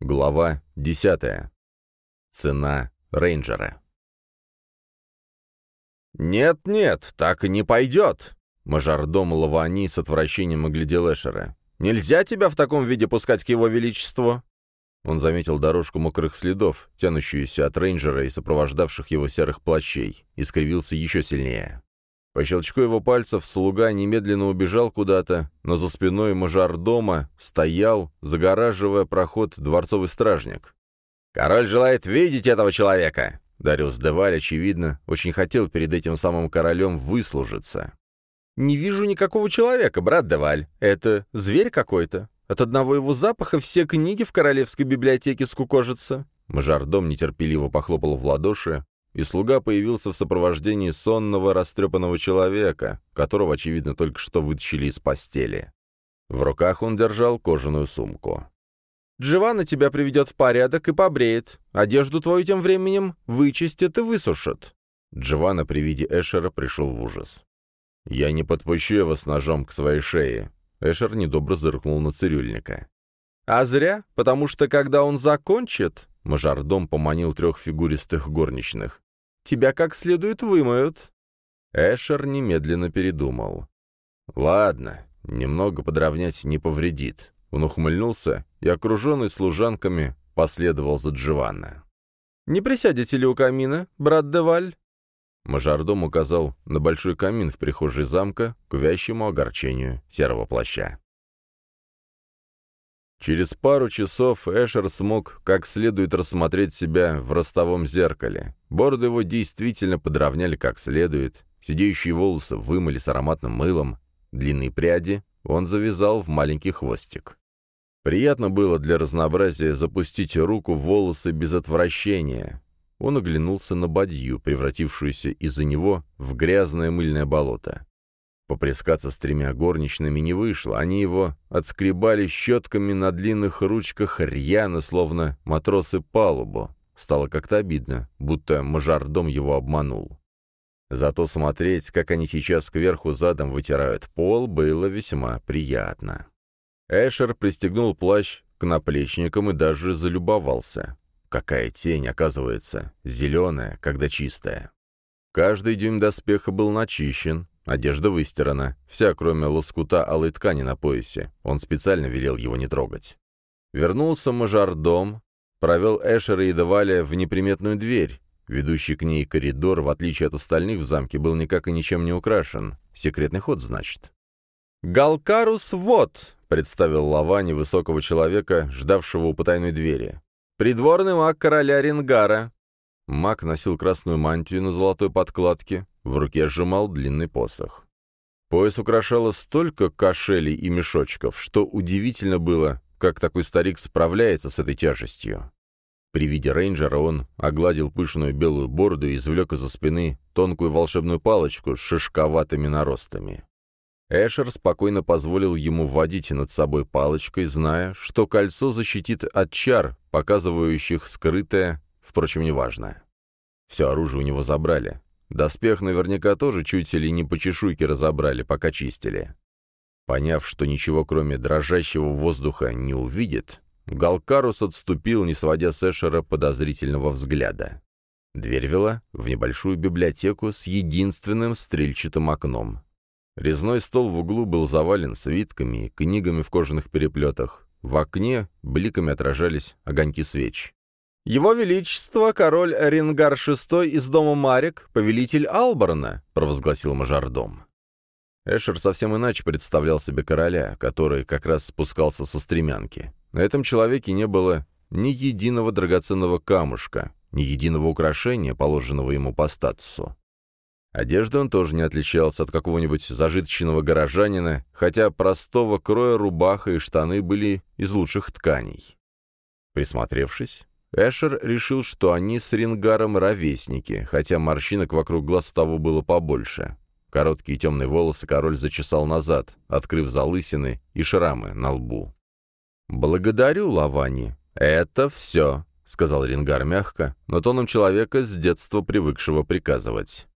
Глава 10. Цена рейнджера. «Нет-нет, так и не пойдет!» Мажордом Лавани с отвращением оглядел Эшера. «Нельзя тебя в таком виде пускать к его величеству!» Он заметил дорожку мокрых следов, тянущуюся от рейнджера и сопровождавших его серых плащей, и скривился еще сильнее. По щелчку его пальцев слуга немедленно убежал куда-то, но за спиной мажордома стоял, загораживая проход дворцовый стражник. «Король желает видеть этого человека!» Дариус Деваль, очевидно, очень хотел перед этим самым королем выслужиться. «Не вижу никакого человека, брат Деваль. Это зверь какой-то. От одного его запаха все книги в королевской библиотеке скукожатся». Мажордом нетерпеливо похлопал в ладоши, и слуга появился в сопровождении сонного растрепанного человека, которого, очевидно, только что вытащили из постели. В руках он держал кожаную сумку. «Джованна тебя приведет в порядок и побреет. Одежду твою тем временем вычистят и высушат». Джованна при виде Эшера пришел в ужас. «Я не подпущу его с ножом к своей шее». Эшер недобро зыркнул на цирюльника. «А зря, потому что когда он закончит...» Мажордом поманил трех фигуристых горничных тебя как следует вымоют». Эшер немедленно передумал. «Ладно, немного подровнять не повредит». Он ухмыльнулся и, окруженный служанками, последовал за Джованна. «Не присядете ли у камина, брат Деваль?» Мажордом указал на большой камин в прихожей замка к вящему огорчению серого плаща. Через пару часов Эшер смог как следует рассмотреть себя в ростовом зеркале. Бороды его действительно подровняли как следует, сидеющие волосы вымыли с ароматным мылом, длинные пряди он завязал в маленький хвостик. Приятно было для разнообразия запустить руку в волосы без отвращения. Он оглянулся на бадью, превратившуюся из-за него в грязное мыльное болото. Попрескаться с тремя горничными не вышло, они его отскребали щетками на длинных ручках рьяно, словно матросы палубу. Стало как-то обидно, будто мажордом его обманул. Зато смотреть, как они сейчас кверху задом вытирают пол, было весьма приятно. Эшер пристегнул плащ к наплечникам и даже залюбовался. Какая тень, оказывается, зеленая, когда чистая. Каждый дюйм доспеха был начищен, Одежда выстирана, вся, кроме лоскута алой ткани на поясе. Он специально велел его не трогать. Вернулся мажордом, провел Эшера и Деваля в неприметную дверь. Ведущий к ней коридор, в отличие от остальных в замке, был никак и ничем не украшен. Секретный ход, значит. «Галкарус вот!» — представил Лавани высокого человека, ждавшего у потайной двери. «Придворный маг короля Рингара». Маг носил красную мантию на золотой подкладке, в руке сжимал длинный посох. Пояс украшало столько кошелей и мешочков, что удивительно было, как такой старик справляется с этой тяжестью. При виде рейнджера он огладил пышную белую бороду и извлек из-за спины тонкую волшебную палочку с шишковатыми наростами. Эшер спокойно позволил ему водить над собой палочкой, зная, что кольцо защитит от чар, показывающих скрытое, впрочем, неважно. Все оружие у него забрали, Доспех наверняка тоже чуть ли не по чешуйке разобрали, пока чистили. Поняв, что ничего кроме дрожащего воздуха не увидит, Галкарус отступил, не сводя с Эшера подозрительного взгляда. Дверь вела в небольшую библиотеку с единственным стрельчатым окном. Резной стол в углу был завален свитками и книгами в кожаных переплетах. В окне бликами отражались огоньки свеч. «Его Величество, король Рингар VI из дома Марик, повелитель Алборна», — провозгласил мажордом. Эшер совсем иначе представлял себе короля, который как раз спускался со стремянки. На этом человеке не было ни единого драгоценного камушка, ни единого украшения, положенного ему по статусу. Одежда он тоже не отличался от какого-нибудь зажиточного горожанина, хотя простого кроя рубаха и штаны были из лучших тканей. Присмотревшись, Эшер решил, что они с Рингаром ровесники, хотя морщинок вокруг глаз у того было побольше. Короткие темные волосы король зачесал назад, открыв залысины и шрамы на лбу. «Благодарю, Лавани. Это все», — сказал Рингар мягко, но тоном человека с детства привыкшего приказывать.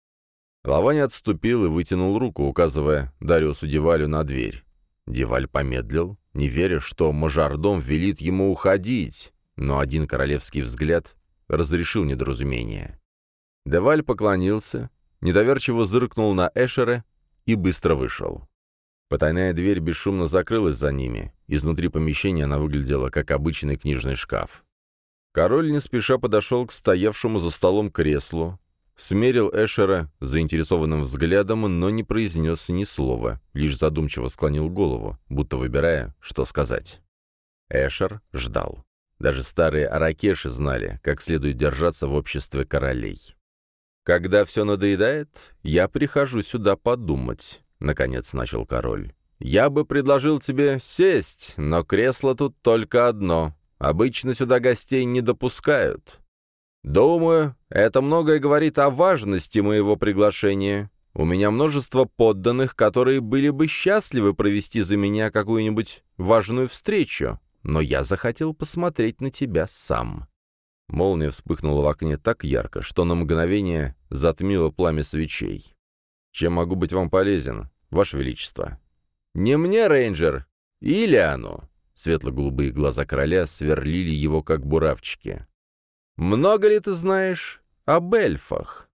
Лавани отступил и вытянул руку, указывая Дариусу Дивалю на дверь. Диваль помедлил, не веря, что мажордом велит ему уходить, но один королевский взгляд разрешил недоразумение. Деваль поклонился, недоверчиво зыркнул на Эшера и быстро вышел. Потайная дверь бесшумно закрылась за ними. Изнутри помещения она выглядела как обычный книжный шкаф. Король не спеша подошел к стоявшему за столом креслу, смерил Эшера заинтересованным взглядом, но не произнес ни слова, лишь задумчиво склонил голову, будто выбирая, что сказать. Эшер ждал. Даже старые аракеши знали, как следует держаться в обществе королей. «Когда все надоедает, я прихожу сюда подумать», — наконец начал король. «Я бы предложил тебе сесть, но кресло тут только одно. Обычно сюда гостей не допускают. Думаю, это многое говорит о важности моего приглашения. У меня множество подданных, которые были бы счастливы провести за меня какую-нибудь важную встречу, но я захотел посмотреть на тебя сам». Молния вспыхнула в окне так ярко, что на мгновение затмило пламя свечей. «Чем могу быть вам полезен, Ваше Величество?» «Не мне, рейнджер, или оно?» Светло-голубые глаза короля сверлили его, как буравчики. «Много ли ты знаешь об эльфах?»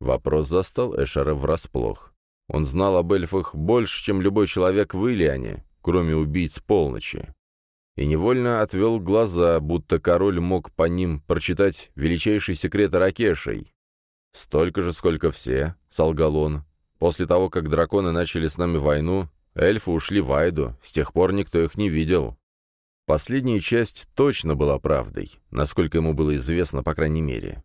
Вопрос застал Эшера врасплох. Он знал об эльфах больше, чем любой человек в Илиане, кроме убийц полночи. И невольно отвел глаза, будто король мог по ним прочитать величайший секрет Аракешей. «Столько же, сколько все», — солгал он. «После того, как драконы начали с нами войну, эльфы ушли в Айду, с тех пор никто их не видел». Последняя часть точно была правдой, насколько ему было известно, по крайней мере.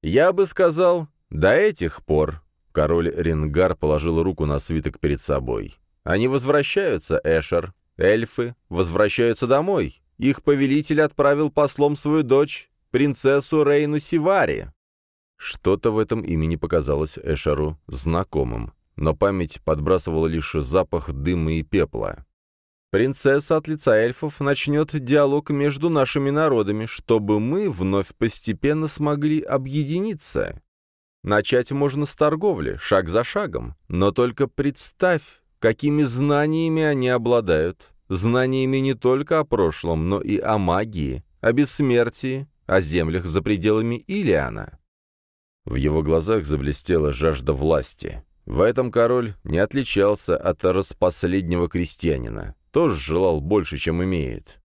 «Я бы сказал, до этих пор...» Король Ренгар положил руку на свиток перед собой. «Они возвращаются, Эшер. Эльфы возвращаются домой. Их повелитель отправил послом свою дочь, принцессу Рейну Сивари». Что-то в этом имени показалось Эшеру знакомым, но память подбрасывала лишь запах дыма и пепла. Принцесса от лица эльфов начнет диалог между нашими народами, чтобы мы вновь постепенно смогли объединиться. Начать можно с торговли, шаг за шагом, но только представь, какими знаниями они обладают. Знаниями не только о прошлом, но и о магии, о бессмертии, о землях за пределами Илиана. В его глазах заблестела жажда власти. В этом король не отличался от распоследнего крестьянина тоже желал больше, чем имеет.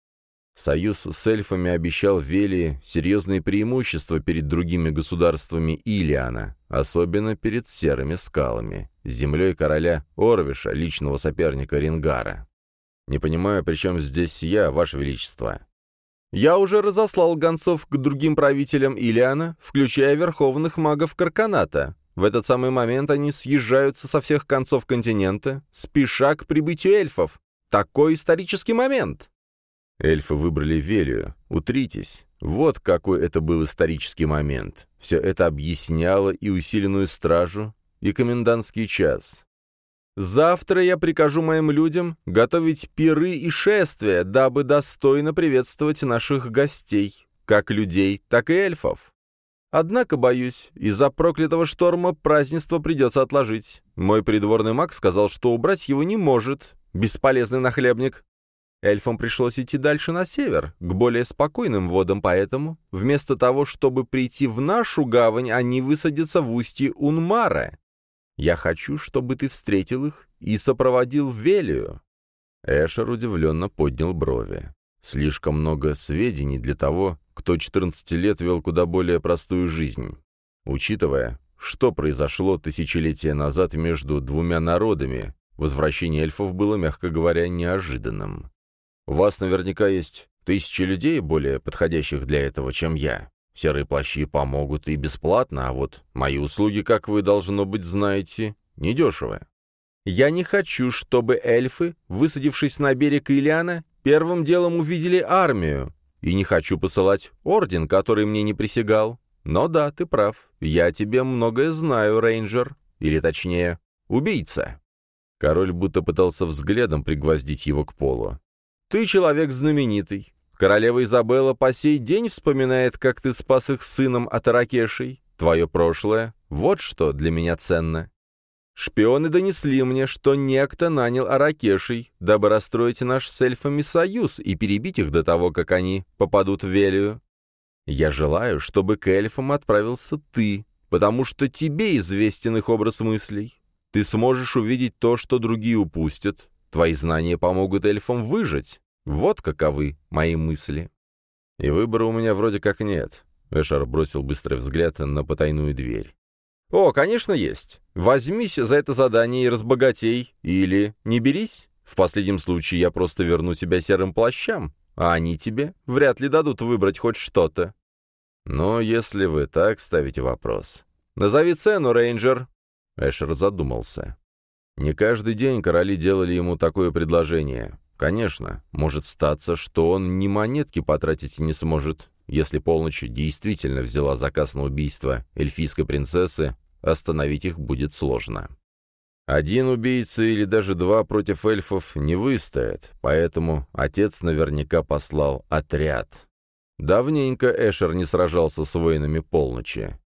Союз с эльфами обещал Велии серьезные преимущества перед другими государствами Илиана, особенно перед серыми скалами, землей короля Орвиша, личного соперника Рингара. Не понимаю, при чем здесь я, Ваше Величество. Я уже разослал гонцов к другим правителям Илиана, включая верховных магов Карканата. В этот самый момент они съезжаются со всех концов континента, спеша к прибытию эльфов, такой исторический момент!» Эльфы выбрали Велию. Утритесь. Вот какой это был исторический момент. Все это объясняло и усиленную стражу, и комендантский час. Завтра я прикажу моим людям готовить пиры и шествия, дабы достойно приветствовать наших гостей, как людей, так и эльфов. Однако, боюсь, из-за проклятого шторма празднество придется отложить. Мой придворный маг сказал, что убрать его не может, Бесполезный нахлебник. Эльфам пришлось идти дальше на север, к более спокойным водам, поэтому вместо того, чтобы прийти в нашу гавань, они высадятся в устье Унмара. Я хочу, чтобы ты встретил их и сопроводил в Велию». Эшер удивленно поднял брови. Слишком много сведений для того, кто 14 лет вел куда более простую жизнь. Учитывая, что произошло тысячелетия назад между двумя народами, Возвращение эльфов было, мягко говоря, неожиданным. «У вас наверняка есть тысячи людей, более подходящих для этого, чем я. Серые плащи помогут и бесплатно, а вот мои услуги, как вы, должно быть, знаете, недешевые. Я не хочу, чтобы эльфы, высадившись на берег Ильяна, первым делом увидели армию, и не хочу посылать орден, который мне не присягал. Но да, ты прав, я тебе многое знаю, рейнджер, или точнее, убийца». Король будто пытался взглядом пригвоздить его к полу. «Ты человек знаменитый. Королева Изабелла по сей день вспоминает, как ты спас их сыном от Аракешей. Твое прошлое — вот что для меня ценно. Шпионы донесли мне, что некто нанял Аракешей, дабы расстроить наш с эльфами союз и перебить их до того, как они попадут в Велию. Я желаю, чтобы к эльфам отправился ты, потому что тебе известен их образ мыслей. Ты сможешь увидеть то, что другие упустят. Твои знания помогут эльфам выжить. Вот каковы мои мысли. И выбора у меня вроде как нет. Эшар бросил быстрый взгляд на потайную дверь. «О, конечно, есть. Возьмись за это задание и разбогатей, или не берись. В последнем случае я просто верну тебя серым плащам, а они тебе вряд ли дадут выбрать хоть что-то». «Но если вы так ставите вопрос...» «Назови цену, рейнджер!» Эшер задумался. Не каждый день короли делали ему такое предложение. Конечно, может статься, что он ни монетки потратить не сможет, если полночь действительно взяла заказ на убийство эльфийской принцессы, остановить их будет сложно. Один убийца или даже два против эльфов не выстоят, поэтому отец наверняка послал отряд. Давненько Эшер не сражался с воинами полночи.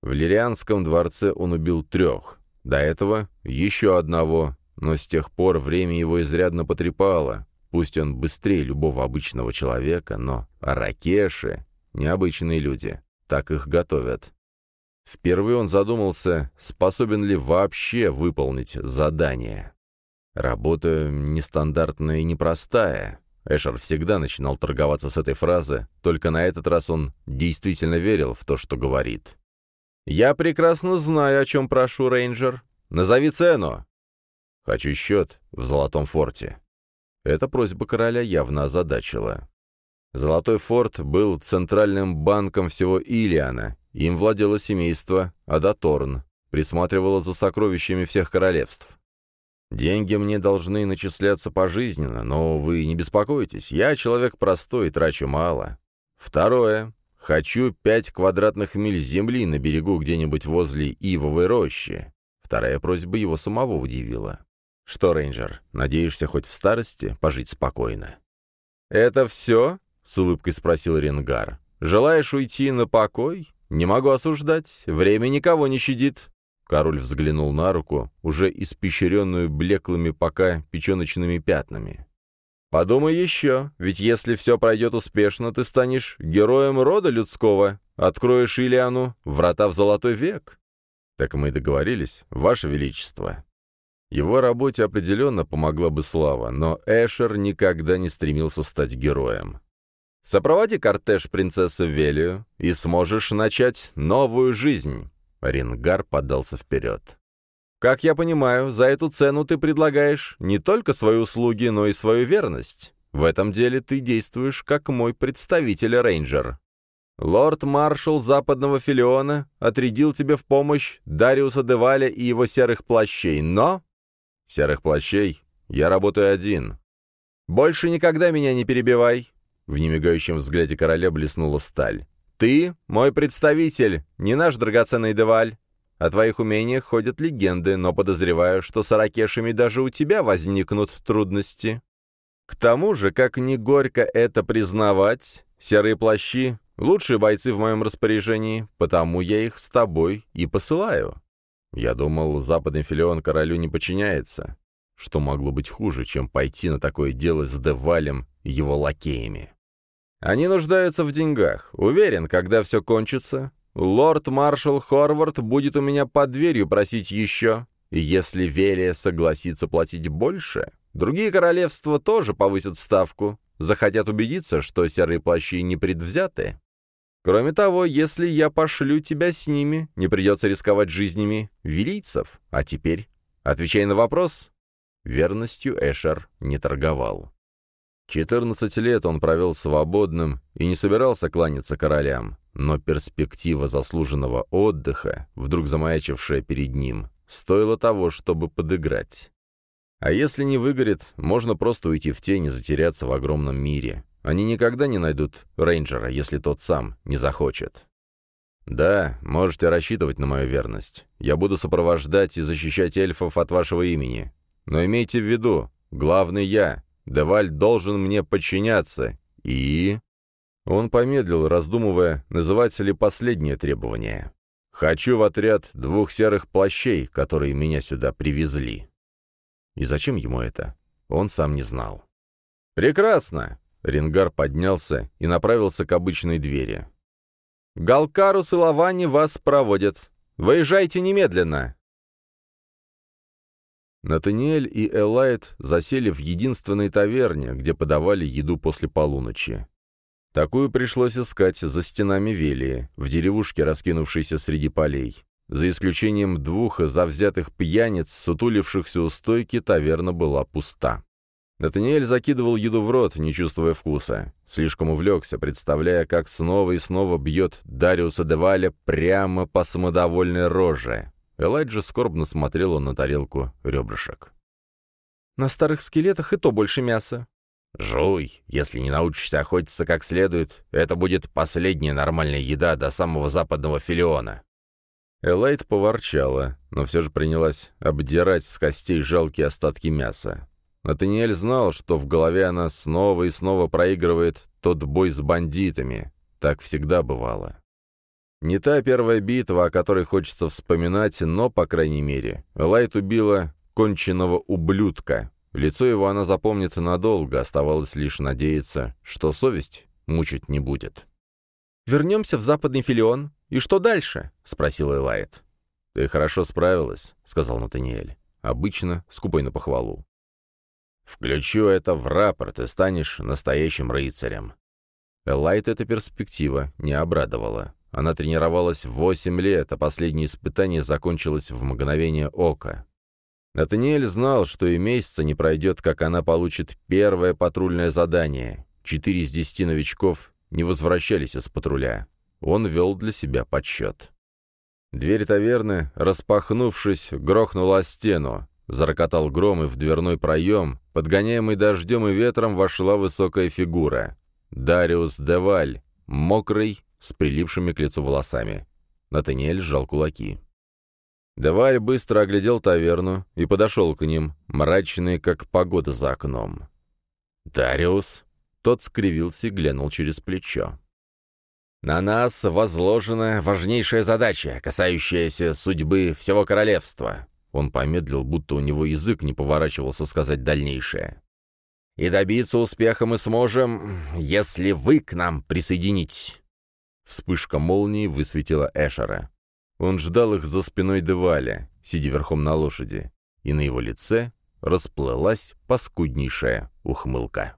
В Лирианском дворце он убил трех, до этого еще одного, но с тех пор время его изрядно потрепало, Пусть он быстрее любого обычного человека, но аракеши — необычные люди. Так их готовят. Впервые он задумался, способен ли вообще выполнить задание. Работа нестандартная и непростая. Эшер всегда начинал торговаться с этой фразы, только на этот раз он действительно верил в то, что говорит. «Я прекрасно знаю, о чем прошу, рейнджер. Назови цену!» «Хочу счет в Золотом форте». Эта просьба короля явно озадачила. Золотой форт был центральным банком всего Илиана, им владело семейство Адаторн, присматривало за сокровищами всех королевств. Деньги мне должны начисляться пожизненно, но вы не беспокойтесь, я человек простой, трачу мало. Второе. Хочу пять квадратных миль земли на берегу где-нибудь возле Ивовой рощи. Вторая просьба его самого удивила. «Что, рейнджер, надеешься хоть в старости пожить спокойно?» «Это все?» — с улыбкой спросил Ренгар. «Желаешь уйти на покой? Не могу осуждать. Время никого не щадит». Король взглянул на руку, уже испещренную блеклыми пока печеночными пятнами. «Подумай еще, ведь если все пройдет успешно, ты станешь героем рода людского, откроешь Илиану врата в золотой век». «Так мы и договорились, Ваше Величество». Его работе определенно помогла бы слава, но Эшер никогда не стремился стать героем. «Сопроводи кортеж принцессы Велию, и сможешь начать новую жизнь», — Рингар подался вперед. «Как я понимаю, за эту цену ты предлагаешь не только свои услуги, но и свою верность. В этом деле ты действуешь как мой представитель-рейнджер. Лорд-маршал западного Филиона отрядил тебе в помощь Дариуса Деваля и его серых плащей, но серых плащей, я работаю один. Больше никогда меня не перебивай!» В немигающем взгляде короля блеснула сталь. «Ты мой представитель, не наш драгоценный Деваль. О твоих умениях ходят легенды, но подозреваю, что с аракешами даже у тебя возникнут трудности. К тому же, как ни горько это признавать, серые плащи — лучшие бойцы в моем распоряжении, потому я их с тобой и посылаю. Я думал, западный филион королю не подчиняется. Что могло быть хуже, чем пойти на такое дело с Девалем и его лакеями? Они нуждаются в деньгах. Уверен, когда все кончится, лорд-маршал Хорвард будет у меня под дверью просить еще. Если Велия согласится платить больше, другие королевства тоже повысят ставку, захотят убедиться, что серые плащи не предвзяты. Кроме того, если я пошлю тебя с ними, не придется рисковать жизнями велийцев. А теперь отвечай на вопрос». Верностью Эшер не торговал. Четырнадцать лет он провел свободным и не собирался кланяться королям, но перспектива заслуженного отдыха, вдруг замаячившая перед ним, стоила того, чтобы подыграть. А если не выгорит, можно просто уйти в тень и затеряться в огромном мире. Они никогда не найдут рейнджера, если тот сам не захочет. Да, можете рассчитывать на мою верность. Я буду сопровождать и защищать эльфов от вашего имени. Но имейте в виду, главный я. Деваль должен мне подчиняться. И... Он помедлил, раздумывая, называется ли последнее требование. «Хочу в отряд двух серых плащей, которые меня сюда привезли». И зачем ему это? Он сам не знал. «Прекрасно!» Ренгар поднялся и направился к обычной двери. «Галкарус и Лавани вас проводят. Выезжайте немедленно!» Натаниэль и Элайт засели в единственной таверне, где подавали еду после полуночи. Такую пришлось искать за стенами Велии, в деревушке, раскинувшейся среди полей. За исключением двух завзятых пьяниц, сутулившихся у стойки, таверна была пуста. Натаниэль закидывал еду в рот, не чувствуя вкуса. Слишком увлекся, представляя, как снова и снова бьет Дариуса Деваля прямо по самодовольной роже. Элайджа скорбно смотрела на тарелку ребрышек. «На старых скелетах и то больше мяса». «Жуй, если не научишься охотиться как следует, это будет последняя нормальная еда до самого западного филиона». Элайт поворчала, но все же принялась обдирать с костей жалкие остатки мяса. Натаниэль знал, что в голове она снова и снова проигрывает тот бой с бандитами. Так всегда бывало. Не та первая битва, о которой хочется вспоминать, но, по крайней мере, Лайт убила конченного ублюдка. Лицо его она запомнит надолго, оставалось лишь надеяться, что совесть мучить не будет. «Вернемся в западный филион. И что дальше?» — спросил Элайт. «Ты хорошо справилась», — сказал Натаниэль. Обычно скупой на похвалу. «Включу это в рапорт, и станешь настоящим рыцарем». Элайт эта перспектива не обрадовала. Она тренировалась восемь лет, а последнее испытание закончилось в мгновение ока. Натаниэль знал, что и месяца не пройдет, как она получит первое патрульное задание. Четыре из десяти новичков не возвращались из патруля. Он вел для себя подсчет. Дверь таверны, распахнувшись, грохнула о стену. Зарокотал гром, и в дверной проем, подгоняемый дождем и ветром, вошла высокая фигура. Дариус Деваль, мокрый, с прилипшими к лицу волосами. Натаниэль сжал кулаки. Давай быстро оглядел таверну и подошел к ним, мрачный, как погода за окном. «Дариус?» Тот скривился и глянул через плечо. «На нас возложена важнейшая задача, касающаяся судьбы всего королевства». Он помедлил, будто у него язык не поворачивался сказать дальнейшее. «И добиться успеха мы сможем, если вы к нам присоединитесь». Вспышка молнии высветила Эшера. Он ждал их за спиной Деваля, сидя верхом на лошади, и на его лице расплылась паскуднейшая ухмылка.